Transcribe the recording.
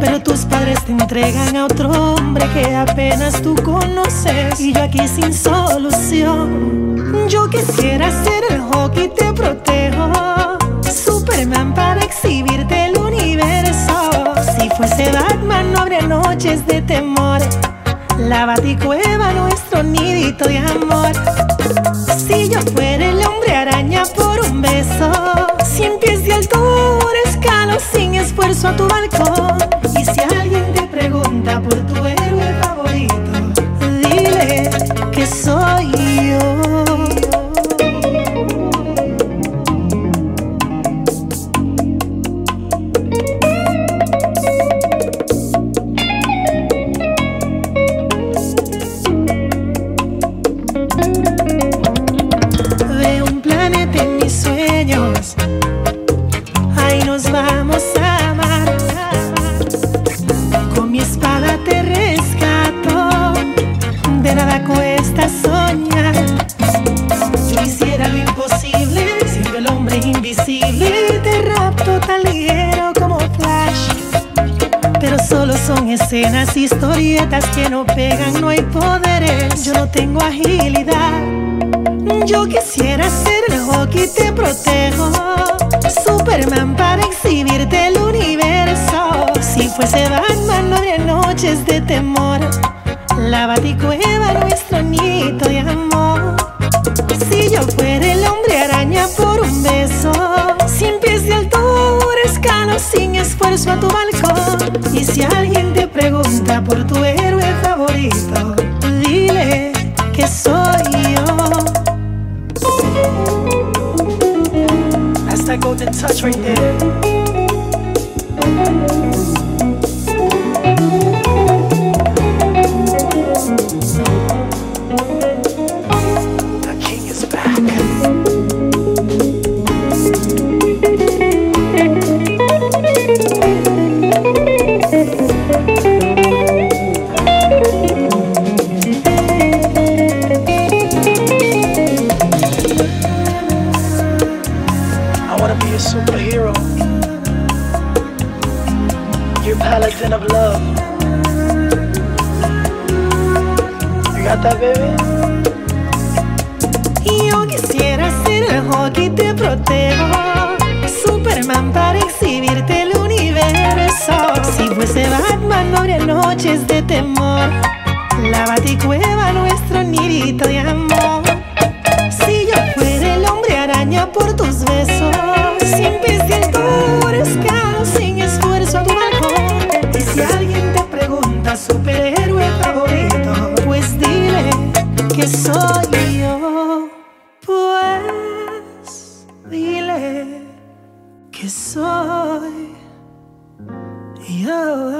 Pero tus padres te entregan a otro hombre que apenas tú conoces. Y yo aquí sin solución. Yo quisiera ser el hockey, te protejo. Superman para exhibirte el universo. Si fuese Batman, no habría noches de temor. La baticueva, nuestro nidito de amor. a tu balcón y si alguien te pregunta por tu héroe favorito, dile que soy yo. ve un planeta mis sueños ahí nos Vamos son escenas, historietas que no pegan, no hay poderes. Yo no tengo agilidad. Yo quisiera ser el hockey, te protejo. Superman para exhibirte el universo. Si fuese Batman, no habría noches de temor. La baticueva, nuestro nido de amor. Si yo fuera el hombre araña por un beso, sin pies de altura, escalo sin esfuerzo a tu balcón. Y si alguien por tu héroe favorito. Dile que soy yo. That's that golden touch right there. season of Yo quisiera ser el rock y te protejo. Superman para exhibirte el universo. Si fuese Batman, no habría noches de temor. La baticueva, nuestro nidito de amor. Si yo fuera el hombre araña por tus besos superhéroe favorito. Pues dile que soy yo. Pues dile que soy yo.